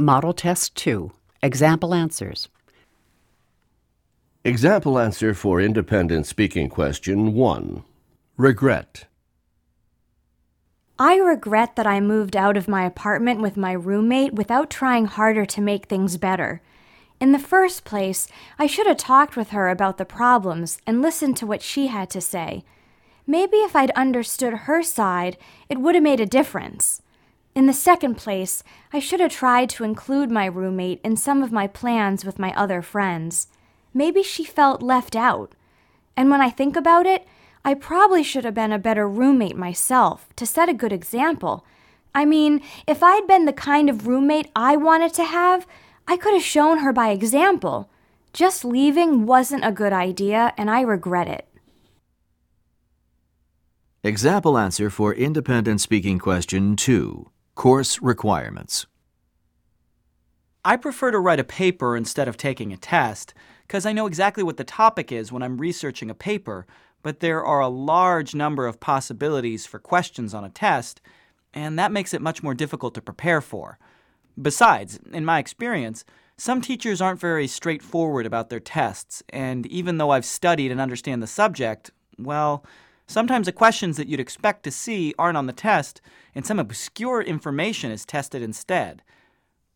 Model Test 2 Example Answers. Example answer for independent speaking question 1. Regret. I regret that I moved out of my apartment with my roommate without trying harder to make things better. In the first place, I should have talked with her about the problems and listened to what she had to say. Maybe if I'd understood her side, it would have made a difference. In the second place, I should have tried to include my roommate in some of my plans with my other friends. Maybe she felt left out. And when I think about it, I probably should have been a better roommate myself to set a good example. I mean, if I'd been the kind of roommate I wanted to have, I could have shown her by example. Just leaving wasn't a good idea, and I regret it. Example answer for independent speaking question 2. Course requirements. I prefer to write a paper instead of taking a test because I know exactly what the topic is when I'm researching a paper, but there are a large number of possibilities for questions on a test, and that makes it much more difficult to prepare for. Besides, in my experience, some teachers aren't very straightforward about their tests, and even though I've studied and understand the subject, well, sometimes the questions that you'd expect to see aren't on the test, and some obscure information is tested instead.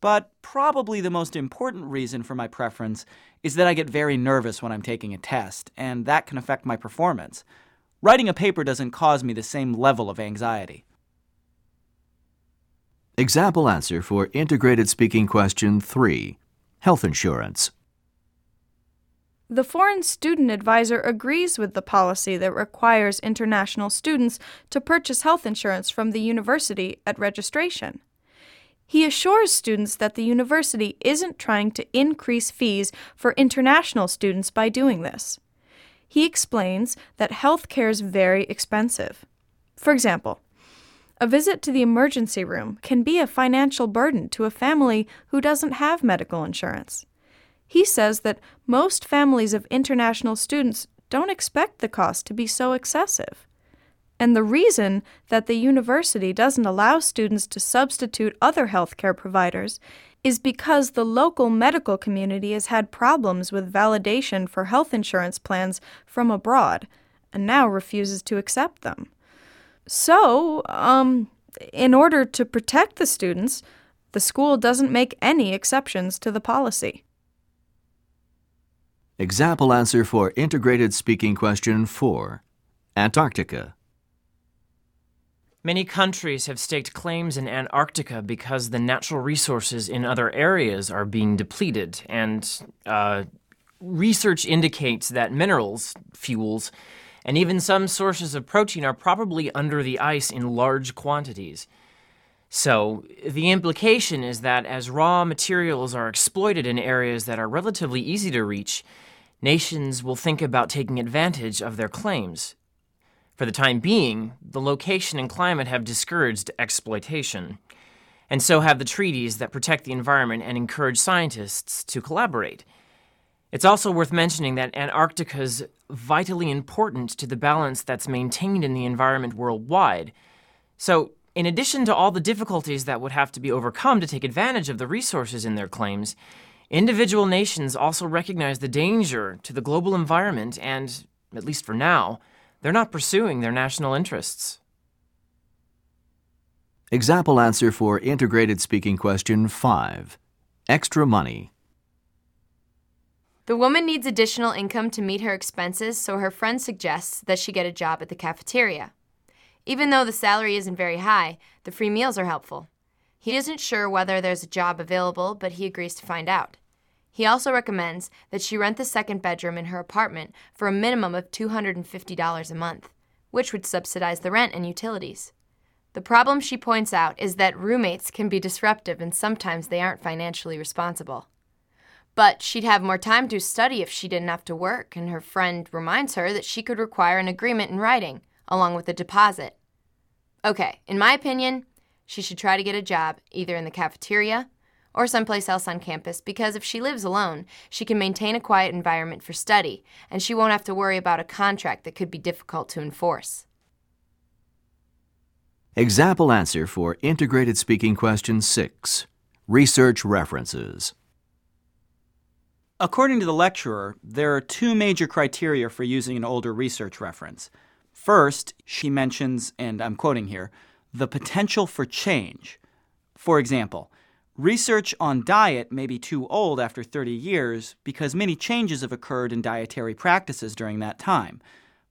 But probably the most important reason for my preference is that I get very nervous when I'm taking a test, and that can affect my performance. Writing a paper doesn't cause me the same level of anxiety. Example answer for integrated speaking question 3. Health insurance. The foreign student advisor agrees with the policy that requires international students to purchase health insurance from the university at registration. He assures students that the university isn't trying to increase fees for international students by doing this. He explains that health care is very expensive. For example, a visit to the emergency room can be a financial burden to a family who doesn't have medical insurance. He says that most families of international students don't expect the cost to be so excessive. And the reason that the university doesn't allow students to substitute other healthcare providers is because the local medical community has had problems with validation for health insurance plans from abroad and now refuses to accept them. So, um, in order to protect the students, the school doesn't make any exceptions to the policy. Example answer for integrated speaking question 4. Antarctica. Many countries have staked claims in Antarctica because the natural resources in other areas are being depleted, and uh, research indicates that minerals, fuels, and even some sources of protein are probably under the ice in large quantities. So, the implication is that as raw materials are exploited in areas that are relatively easy to reach, nations will think about taking advantage of their claims. For the time being, the location and climate have discouraged exploitation, and so have the treaties that protect the environment and encourage scientists to collaborate. It's also worth mentioning that Antarctica's vitally important to the balance that's maintained in the environment worldwide. So, in addition to all the difficulties that would have to be overcome to take advantage of the resources in their claims, individual nations also recognize the danger to the global environment and, at least for now, they're not pursuing their national interests. Example answer for integrated speaking question 5. Extra money. The woman needs additional income to meet her expenses, so her friend suggests that she get a job at the cafeteria. Even though the salary isn't very high, the free meals are helpful. He isn't sure whether there's a job available, but he agrees to find out. He also recommends that she rent the second bedroom in her apartment for a minimum of $250 a month, which would subsidize the rent and utilities. The problem she points out is that roommates can be disruptive and sometimes they aren't financially responsible. But she'd have more time to study if she didn't have to work, and her friend reminds her that she could require an agreement in writing, along with a deposit. Okay, in my opinion, she should try to get a job either in the cafeteria or someplace else on campus because if she lives alone, she can maintain a quiet environment for study, and she won't have to worry about a contract that could be difficult to enforce. Example answer for integrated speaking question 6. Research references. According to the lecturer, there are two major criteria for using an older research reference. First, she mentions, and I'm quoting here, the potential for change. For example, research on diet may be too old after 30 years because many changes have occurred in dietary practices during that time.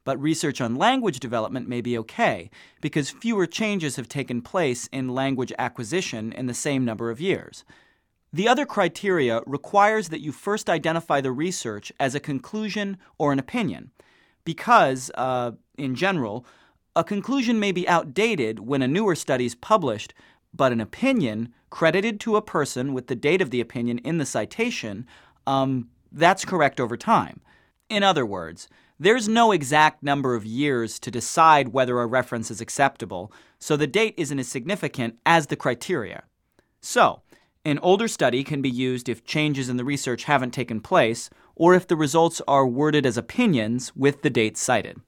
But research on language development may be okay because fewer changes have taken place in language acquisition in the same number of years. The other criteria requires that you first identify the research as a conclusion or an opinion, because, uh, in general, a conclusion may be outdated when a newer study is published, but an opinion credited to a person with the date of the opinion in the citation, um, that's correct over time. In other words, there's no exact number of years to decide whether a reference is acceptable, so the date isn't as significant as the criteria. So, an older study can be used if changes in the research haven't taken place, or if the results are worded as opinions with the dates cited.